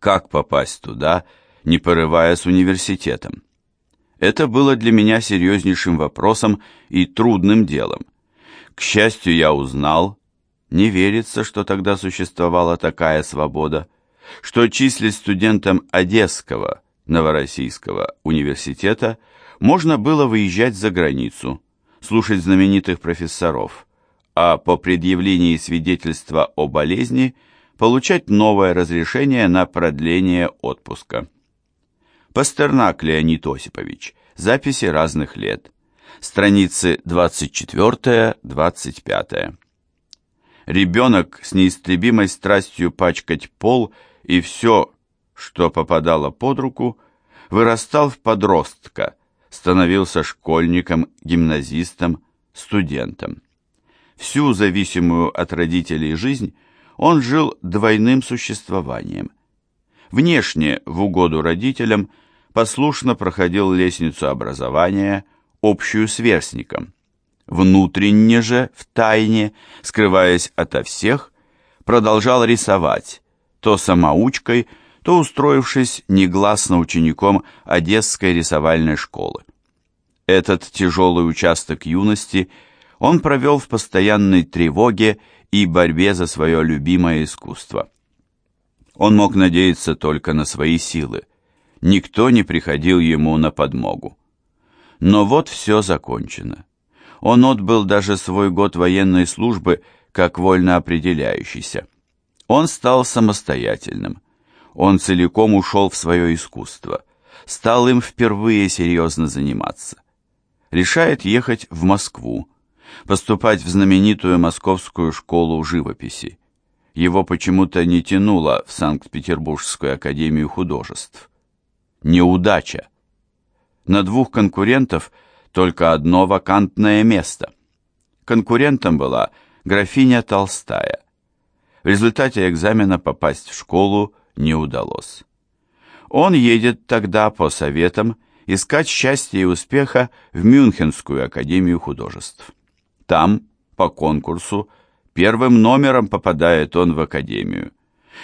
Как попасть туда, не порывая с университетом? Это было для меня серьезнейшим вопросом и трудным делом. К счастью, я узнал, не верится, что тогда существовала такая свобода, что числить студентам Одесского, Новороссийского университета можно было выезжать за границу, слушать знаменитых профессоров, а по предъявлении свидетельства о болезни получать новое разрешение на продление отпуска. Пастернак Леонид Осипович. Записи разных лет. Страницы 24-25. Ребенок с неистребимой страстью пачкать пол и все, что попадало под руку, вырастал в подростка, становился школьником, гимназистом, студентом. Всю зависимую от родителей жизнь он жил двойным существованием. Внешне, в угоду родителям, послушно проходил лестницу образования, общую сверстникам. Внутренне же, в тайне, скрываясь ото всех, продолжал рисовать, то самоучкой, то устроившись негласно учеником Одесской рисовальной школы. Этот тяжелый участок юности он провел в постоянной тревоге и борьбе за свое любимое искусство. Он мог надеяться только на свои силы. Никто не приходил ему на подмогу. Но вот все закончено. Он отбыл даже свой год военной службы как вольно определяющийся. Он стал самостоятельным. Он целиком ушел в свое искусство. Стал им впервые серьезно заниматься. Решает ехать в Москву, поступать в знаменитую московскую школу живописи. Его почему-то не тянуло в Санкт-Петербургскую академию художеств. Неудача. На двух конкурентов – только одно вакантное место. Конкурентом была графиня Толстая. В результате экзамена попасть в школу не удалось. Он едет тогда по советам искать счастья и успеха в Мюнхенскую академию художеств. Там, по конкурсу, первым номером попадает он в академию.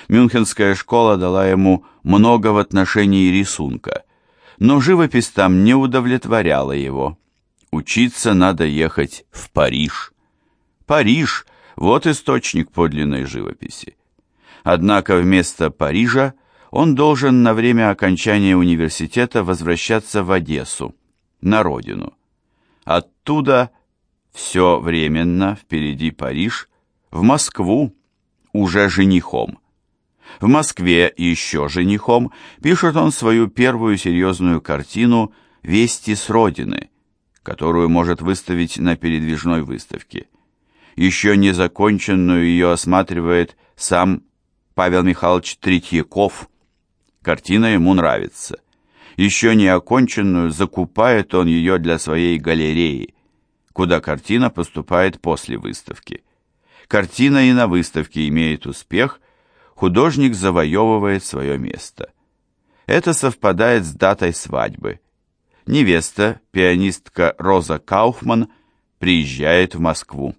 Мюнхенская школа дала ему много в отношении рисунка, но живопись там не удовлетворяла его. Учиться надо ехать в Париж. Париж – вот источник подлинной живописи. Однако вместо Парижа он должен на время окончания университета возвращаться в Одессу, на родину. Оттуда все временно, впереди Париж, в Москву, уже женихом. В Москве еще женихом пишет он свою первую серьезную картину «Вести с родины», которую может выставить на передвижной выставке. Еще не законченную ее осматривает сам Павел Михайлович Третьяков. Картина ему нравится. Еще не оконченную закупает он ее для своей галереи, куда картина поступает после выставки. Картина и на выставке имеет успех, художник завоевывает свое место. Это совпадает с датой свадьбы. Невеста, пианистка Роза Кауфман, приезжает в Москву.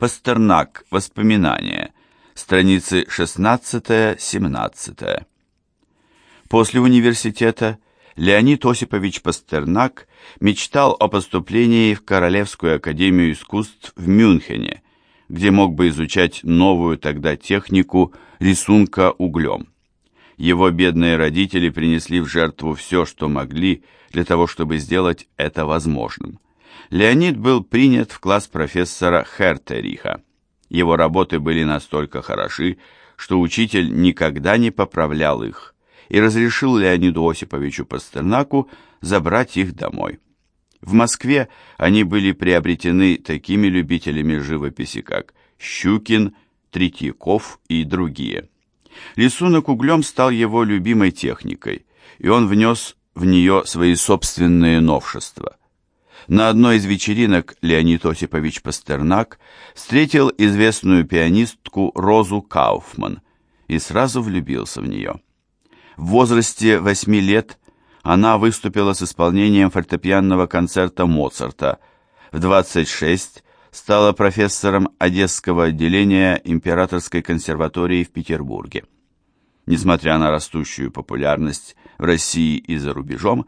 Пастернак. Воспоминания. Страницы 16-17. После университета Леонид Осипович Пастернак мечтал о поступлении в Королевскую академию искусств в Мюнхене, где мог бы изучать новую тогда технику рисунка углем. Его бедные родители принесли в жертву все, что могли, для того, чтобы сделать это возможным. Леонид был принят в класс профессора Хертериха. Его работы были настолько хороши, что учитель никогда не поправлял их и разрешил Леониду Осиповичу Пастернаку забрать их домой. В Москве они были приобретены такими любителями живописи, как Щукин, Третьяков и другие. Рисунок углем стал его любимой техникой, и он внес в нее свои собственные новшества. На одной из вечеринок Леонид Осипович Пастернак встретил известную пианистку Розу Кауфман и сразу влюбился в нее. В возрасте восьми лет она выступила с исполнением фортепианного концерта Моцарта. В 26 стала профессором Одесского отделения Императорской консерватории в Петербурге. Несмотря на растущую популярность в России и за рубежом,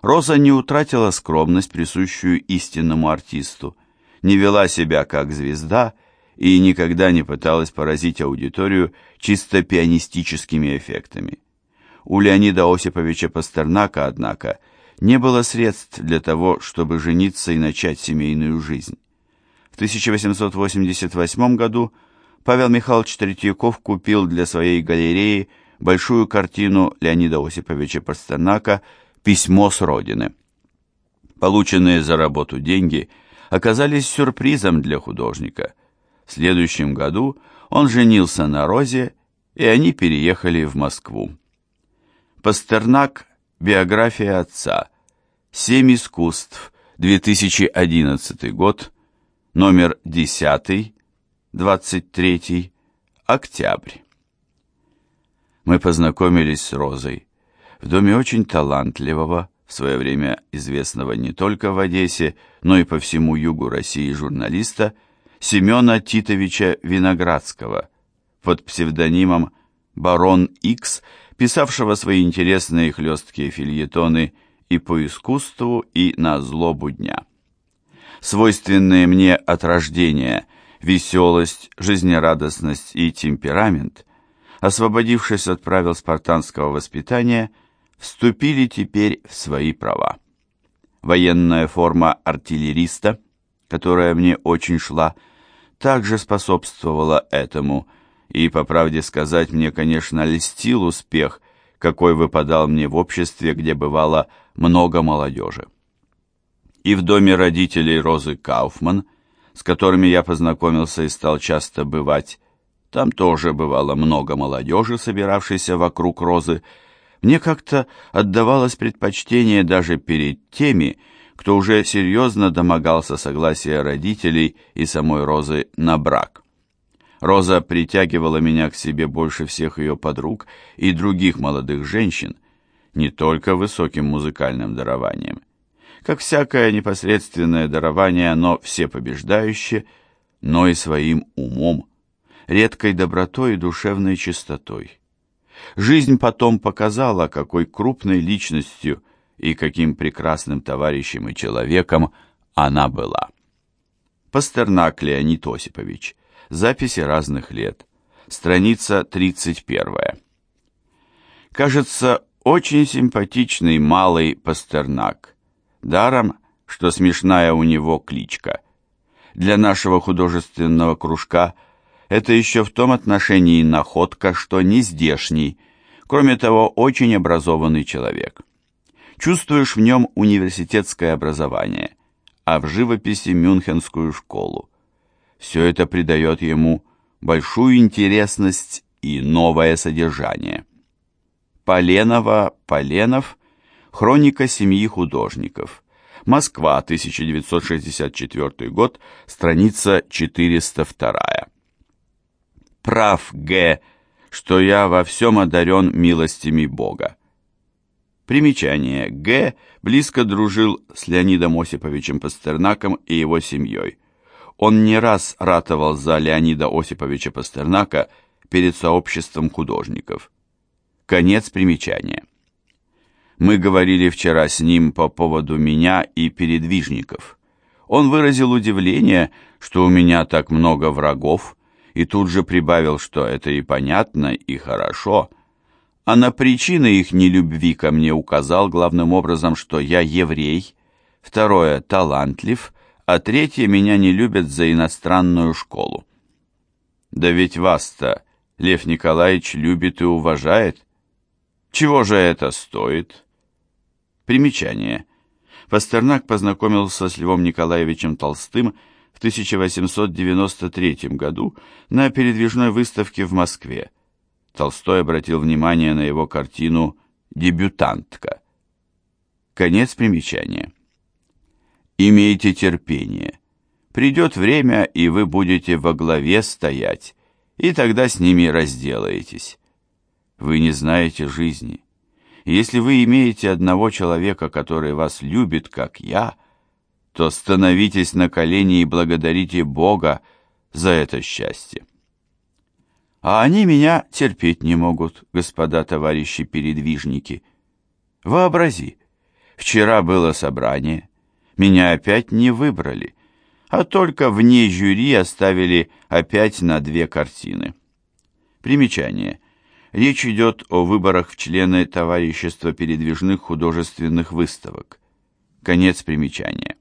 Роза не утратила скромность, присущую истинному артисту, не вела себя как звезда и никогда не пыталась поразить аудиторию чисто пианистическими эффектами. У Леонида Осиповича Пастернака, однако, не было средств для того, чтобы жениться и начать семейную жизнь. В 1888 году Павел Михайлович Третьяков купил для своей галереи большую картину Леонида Осиповича Пастернака «Письмо с Родины». Полученные за работу деньги оказались сюрпризом для художника. В следующем году он женился на Розе, и они переехали в Москву. Пастернак «Биография отца», «Семь искусств», 2011 год, номер 10, 23, октябрь. Мы познакомились с Розой в доме очень талантливого, в свое время известного не только в Одессе, но и по всему югу России журналиста Семена Титовича Виноградского под псевдонимом «Барон Икс», писавшего свои интересные хлесткие фильетоны и по искусству, и на злобу дня. Свойственные мне от рождения – веселость, жизнерадостность и темперамент, освободившись от правил спартанского воспитания, вступили теперь в свои права. Военная форма артиллериста, которая мне очень шла, также способствовала этому, и, по правде сказать, мне, конечно, льстил успех, какой выпадал мне в обществе, где бывало много молодежи. И в доме родителей Розы Кауфман – с которыми я познакомился и стал часто бывать, там тоже бывало много молодежи, собиравшейся вокруг Розы, мне как-то отдавалось предпочтение даже перед теми, кто уже серьезно домогался согласия родителей и самой Розы на брак. Роза притягивала меня к себе больше всех ее подруг и других молодых женщин, не только высоким музыкальным дарованием, как всякое непосредственное дарование, оно всепобеждающее, но и своим умом, редкой добротой и душевной чистотой. Жизнь потом показала, какой крупной личностью и каким прекрасным товарищем и человеком она была. Пастернак Леонид Осипович. Записи разных лет. Страница 31. Кажется, очень симпатичный малый Пастернак. Даром, что смешная у него кличка. Для нашего художественного кружка это еще в том отношении находка, что не здешний, кроме того, очень образованный человек. Чувствуешь в нем университетское образование, а в живописи мюнхенскую школу. Все это придает ему большую интересность и новое содержание. Поленова, Поленов – Хроника семьи художников. Москва, 1964 год, страница 402. Прав Г, что я во всем одарен милостями Бога. Примечание. Г. близко дружил с Леонидом Осиповичем Пастернаком и его семьей. Он не раз ратовал за Леонида Осиповича Пастернака перед сообществом художников. Конец примечания. Мы говорили вчера с ним по поводу меня и передвижников. Он выразил удивление, что у меня так много врагов, и тут же прибавил, что это и понятно, и хорошо. А на причины их нелюбви ко мне указал главным образом, что я еврей, второе – талантлив, а третье – меня не любят за иностранную школу. Да ведь вас-то Лев Николаевич любит и уважает. Чего же это стоит? Примечание. Пастернак познакомился с Львом Николаевичем Толстым в 1893 году на передвижной выставке в Москве. Толстой обратил внимание на его картину «Дебютантка». Конец примечания. Имейте терпение. Придет время, и вы будете во главе стоять, и тогда с ними разделаетесь. Вы не знаете жизни. Если вы имеете одного человека, который вас любит, как я, то становитесь на колени и благодарите Бога за это счастье. А они меня терпеть не могут, господа товарищи передвижники. Вообрази, вчера было собрание, меня опять не выбрали, а только вне жюри оставили опять на две картины. Примечание. Речь идет о выборах в члены Товарищества передвижных художественных выставок. Конец примечания.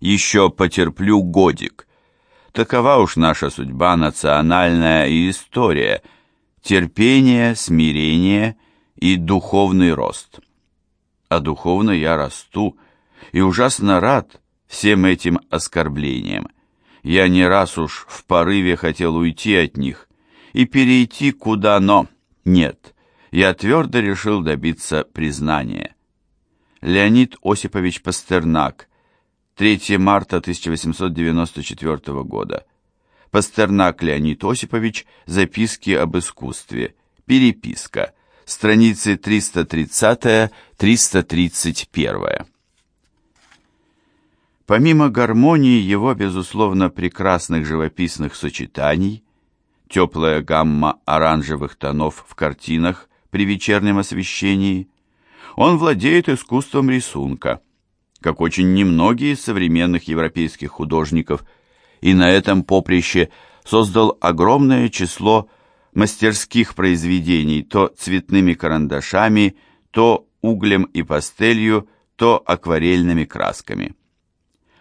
Еще потерплю годик. Такова уж наша судьба национальная и история. Терпение, смирение и духовный рост. А духовно я расту и ужасно рад всем этим оскорблениям. Я не раз уж в порыве хотел уйти от них и перейти куда, но нет. Я твердо решил добиться признания. Леонид Осипович Пастернак, 3 марта 1894 года. Пастернак Леонид Осипович, записки об искусстве, переписка, страницы 330-331. Помимо гармонии его, безусловно, прекрасных живописных сочетаний, теплая гамма оранжевых тонов в картинах при вечернем освещении, он владеет искусством рисунка, как очень немногие из современных европейских художников, и на этом поприще создал огромное число мастерских произведений то цветными карандашами, то углем и пастелью, то акварельными красками.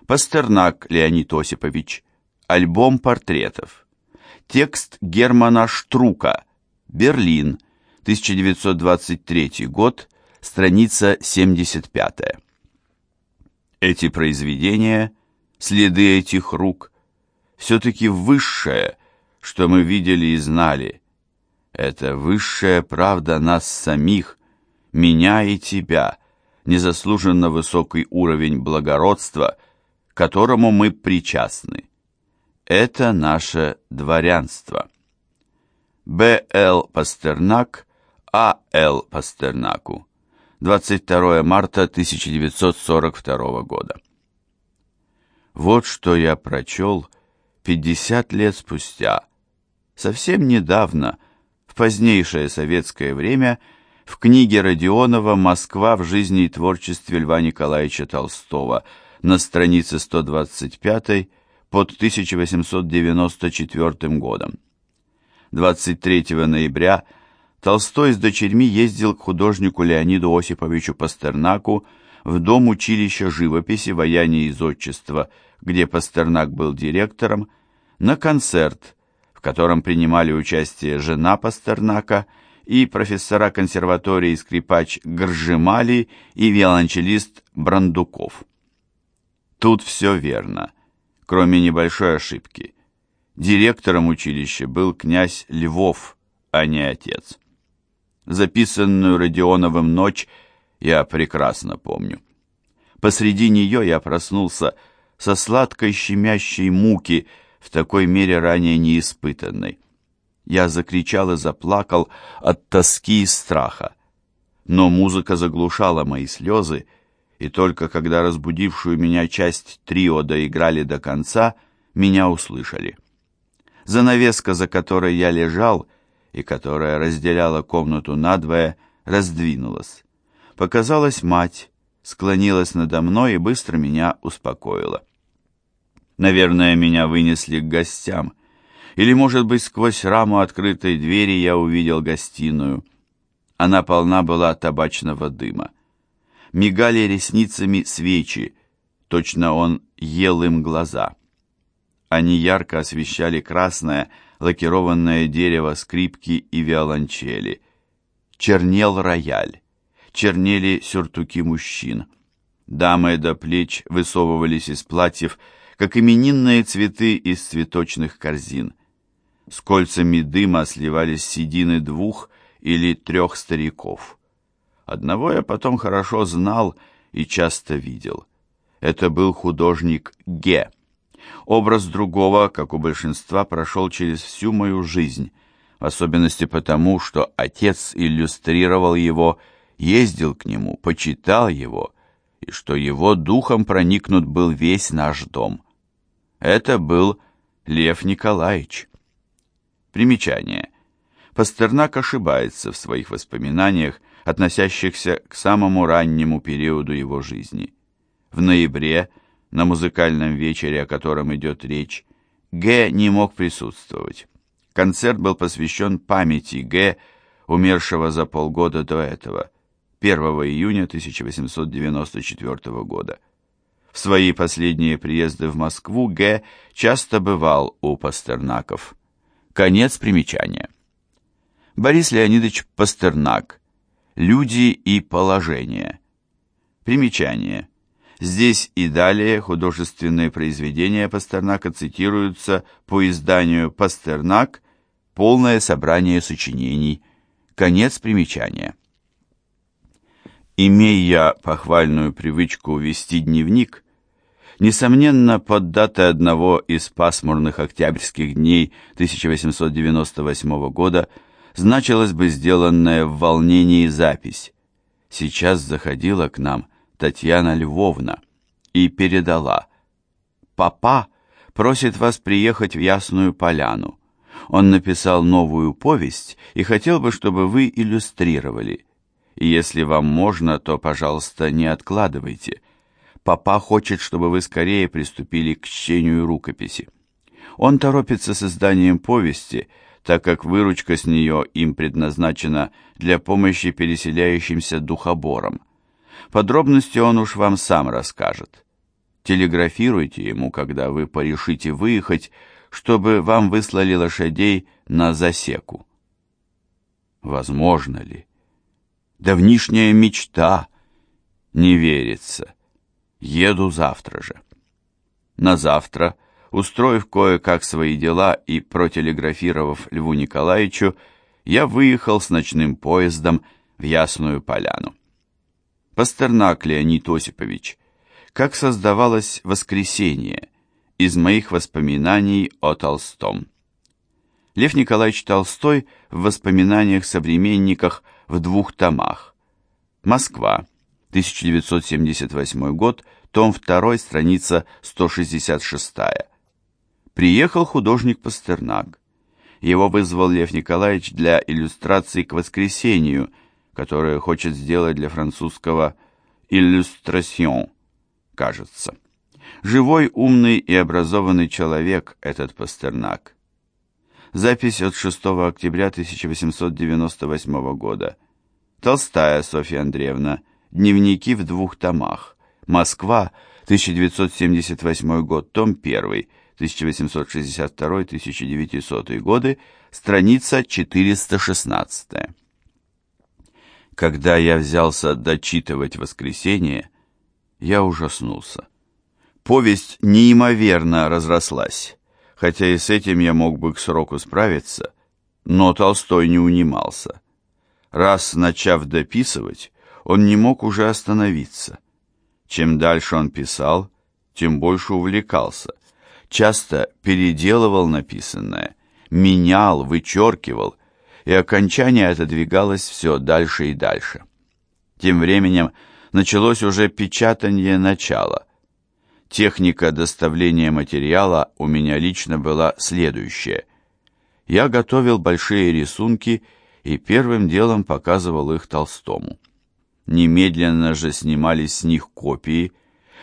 Пастернак Леонид Осипович. Альбом портретов. Текст Германа Штрука. Берлин. 1923 год. Страница 75. Эти произведения, следы этих рук, все-таки высшее, что мы видели и знали. Это высшая правда нас самих, меня и тебя, незаслуженно высокий уровень благородства – которому мы причастны. Это наше дворянство. Б. Л. Пастернак, А. Л. Пастернаку. 22 марта 1942 года. Вот что я прочел 50 лет спустя, совсем недавно, в позднейшее советское время, в книге Родионова «Москва в жизни и творчестве Льва Николаевича Толстого» на странице 125 под 1894 годом. 23 ноября Толстой с дочерьми ездил к художнику Леониду Осиповичу Пастернаку в дом училища живописи, вояния и зодчества, где Пастернак был директором, на концерт, в котором принимали участие жена Пастернака и профессора консерватории скрипач Гржимали и виолончелист Брандуков. Тут все верно, кроме небольшой ошибки. Директором училища был князь Львов, а не отец. Записанную Родионовым ночь я прекрасно помню. Посреди нее я проснулся со сладкой щемящей муки, в такой мере ранее не испытанной. Я закричал и заплакал от тоски и страха. Но музыка заглушала мои слезы, и только когда разбудившую меня часть трио доиграли до конца, меня услышали. Занавеска, за которой я лежал и которая разделяла комнату надвое, раздвинулась. Показалась мать, склонилась надо мной и быстро меня успокоила. Наверное, меня вынесли к гостям. Или, может быть, сквозь раму открытой двери я увидел гостиную. Она полна была табачного дыма мигали ресницами свечи, точно он ел им глаза. Они ярко освещали красное лакированное дерево скрипки и виолончели. Чернел рояль, чернели сюртуки мужчин. Дамы до плеч высовывались из платьев, как именинные цветы из цветочных корзин. С кольцами дыма сливались седины двух или трех стариков. Одного я потом хорошо знал и часто видел. Это был художник Ге. Образ другого, как у большинства, прошел через всю мою жизнь, в особенности потому, что отец иллюстрировал его, ездил к нему, почитал его, и что его духом проникнут был весь наш дом. Это был Лев Николаевич. Примечание. Пастернак ошибается в своих воспоминаниях, относящихся к самому раннему периоду его жизни. В ноябре, на музыкальном вечере, о котором идет речь, Г. не мог присутствовать. Концерт был посвящен памяти Г., умершего за полгода до этого, 1 июня 1894 года. В свои последние приезды в Москву Г. часто бывал у Пастернаков. Конец примечания. Борис Леонидович Пастернак. Люди и положение. Примечание. Здесь и далее художественные произведения Пастернака цитируются по изданию «Пастернак. Полное собрание сочинений». Конец примечания. Имея похвальную привычку вести дневник, несомненно, под датой одного из пасмурных октябрьских дней 1898 года значилась бы сделанная в волнении запись. Сейчас заходила к нам Татьяна Львовна и передала. «Папа просит вас приехать в Ясную Поляну. Он написал новую повесть и хотел бы, чтобы вы иллюстрировали. И если вам можно, то, пожалуйста, не откладывайте. Папа хочет, чтобы вы скорее приступили к чтению рукописи. Он торопится с изданием повести, так как выручка с нее им предназначена для помощи переселяющимся духоборам. Подробности он уж вам сам расскажет. Телеграфируйте ему, когда вы порешите выехать, чтобы вам выслали лошадей на засеку. Возможно ли? Давнишняя мечта. Не верится. Еду завтра же. На завтра, устроив кое-как свои дела и протелеграфировав Льву Николаевичу, я выехал с ночным поездом в Ясную Поляну. Пастернак Леонид Осипович. Как создавалось воскресенье из моих воспоминаний о Толстом. Лев Николаевич Толстой в воспоминаниях-современниках в двух томах. Москва, 1978 год, том 2, страница 166. Приехал художник Пастернак. Его вызвал Лев Николаевич для иллюстрации к «Воскресению», которое хочет сделать для французского «Иллюстрасьон», кажется. Живой, умный и образованный человек этот Пастернак. Запись от 6 октября 1898 года. Толстая Софья Андреевна. Дневники в двух томах. Москва, 1978 год, том 1, 1862-1900 годы, страница 416. Когда я взялся дочитывать «Воскресенье», я ужаснулся. Повесть неимоверно разрослась, хотя и с этим я мог бы к сроку справиться, но Толстой не унимался. Раз начав дописывать, он не мог уже остановиться. Чем дальше он писал, тем больше увлекался. Часто переделывал написанное, менял, вычеркивал, и окончание отодвигалось все дальше и дальше. Тем временем началось уже печатание начала. Техника доставления материала у меня лично была следующая. Я готовил большие рисунки и первым делом показывал их Толстому. Немедленно же снимались с них копии,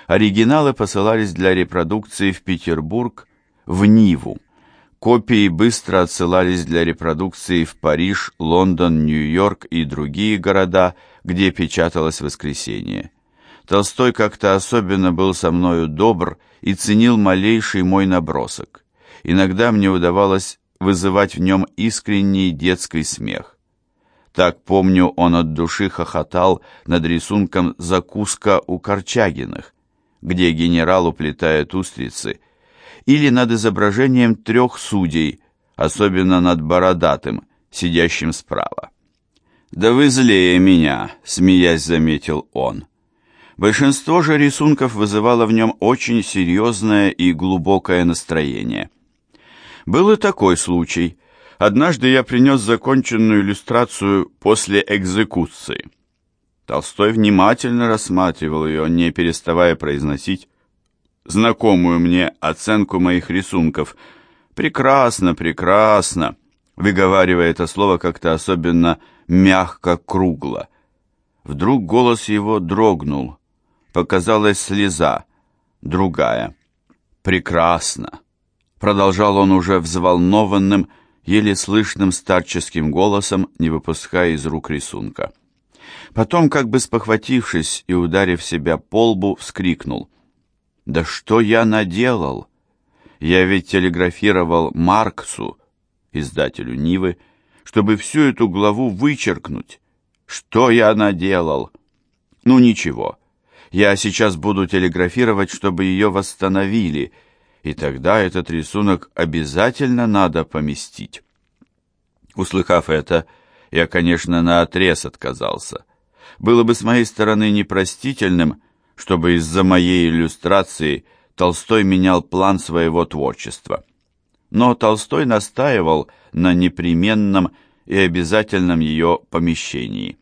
оригиналы посылались для репродукции в Петербург, в Ниву. Копии быстро отсылались для репродукции в Париж, Лондон, Нью-Йорк и другие города, где печаталось «Воскресенье». Толстой как-то особенно был со мною добр и ценил малейший мой набросок. Иногда мне удавалось вызывать в нем искренний детский смех. Так, помню, он от души хохотал над рисунком «Закуска у Корчагиных», где генерал уплетает устрицы, или над изображением трех судей, особенно над бородатым, сидящим справа. «Да вы злее меня», — смеясь заметил он. Большинство же рисунков вызывало в нем очень серьезное и глубокое настроение. Был и такой случай. Однажды я принес законченную иллюстрацию после экзекуции. Толстой внимательно рассматривал ее, не переставая произносить знакомую мне оценку моих рисунков. «Прекрасно, прекрасно!» выговаривая это слово как-то особенно мягко-кругло. Вдруг голос его дрогнул. Показалась слеза, другая. «Прекрасно!» Продолжал он уже взволнованным, еле слышным старческим голосом, не выпуская из рук рисунка. Потом, как бы спохватившись и ударив себя по лбу, вскрикнул. «Да что я наделал? Я ведь телеграфировал Марксу, издателю Нивы, чтобы всю эту главу вычеркнуть. Что я наделал? Ну ничего, я сейчас буду телеграфировать, чтобы ее восстановили, и тогда этот рисунок обязательно надо поместить. Услыхав это, я, конечно, наотрез отказался. Было бы с моей стороны непростительным, чтобы из-за моей иллюстрации Толстой менял план своего творчества. Но Толстой настаивал на непременном и обязательном ее помещении.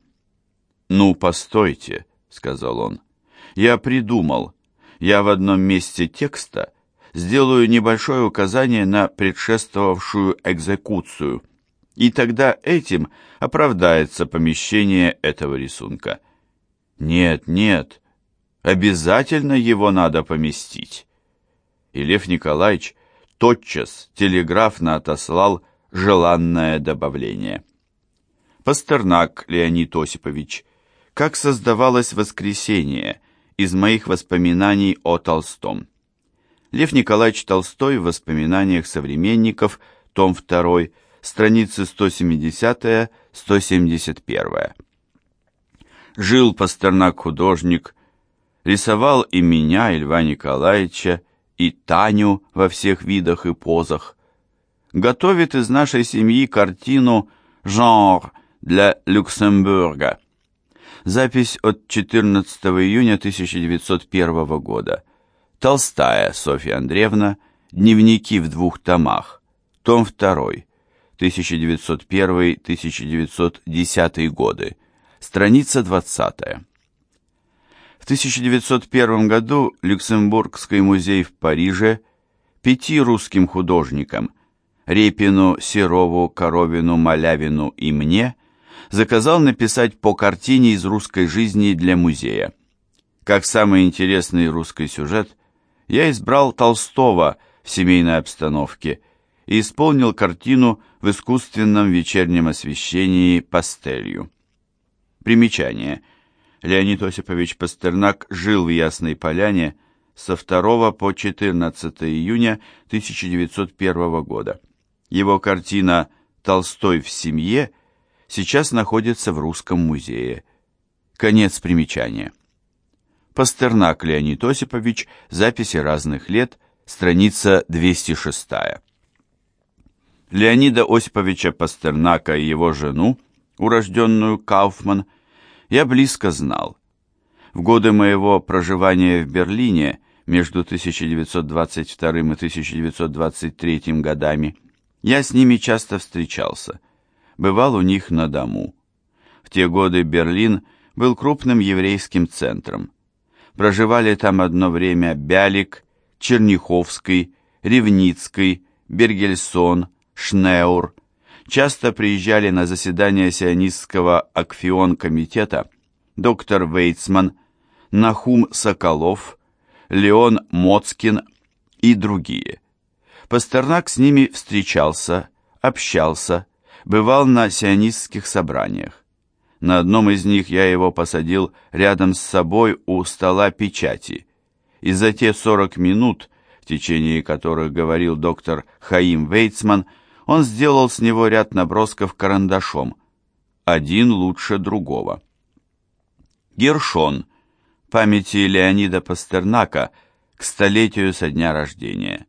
«Ну, постойте», — сказал он, — «я придумал. Я в одном месте текста сделаю небольшое указание на предшествовавшую экзекуцию, и тогда этим оправдается помещение этого рисунка. Нет, нет, обязательно его надо поместить. И Лев Николаевич тотчас телеграфно отослал желанное добавление. Пастернак Леонид Осипович, как создавалось воскресенье из моих воспоминаний о Толстом. Лев Николаевич Толстой в воспоминаниях современников, том 2, страницы 170-171. Жил Пастернак-художник, рисовал и меня, и Льва Николаевича, и Таню во всех видах и позах. Готовит из нашей семьи картину «Жанр» для Люксембурга. Запись от 14 июня 1901 года. Толстая Софья Андреевна, дневники в двух томах, том 2, 1901-1910 годы, страница 20. В 1901 году Люксембургский музей в Париже пяти русским художникам Репину, Серову, Коровину, Малявину и мне заказал написать по картине из русской жизни для музея. Как самый интересный русский сюжет – я избрал Толстого в семейной обстановке и исполнил картину в искусственном вечернем освещении пастелью. Примечание. Леонид Осипович Пастернак жил в Ясной Поляне со 2 по 14 июня 1901 года. Его картина «Толстой в семье» сейчас находится в Русском музее. Конец примечания. Пастернак Леонид Осипович, записи разных лет, страница 206. Леонида Осиповича Пастернака и его жену, урожденную Кауфман, я близко знал. В годы моего проживания в Берлине между 1922 и 1923 годами я с ними часто встречался, бывал у них на дому. В те годы Берлин был крупным еврейским центром. Проживали там одно время Бялик, Черняховский, Ревницкий, Бергельсон, Шнеур. Часто приезжали на заседания сионистского Акфион-комитета доктор Вейцман, Нахум Соколов, Леон Моцкин и другие. Пастернак с ними встречался, общался, бывал на сионистских собраниях. На одном из них я его посадил рядом с собой у стола печати. И за те 40 минут, в течение которых говорил доктор Хаим Вейцман, он сделал с него ряд набросков карандашом. Один лучше другого. Гершон. Памяти Леонида Пастернака к столетию со дня рождения.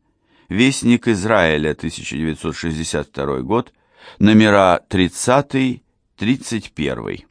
Вестник Израиля, 1962 год, номера 30 31.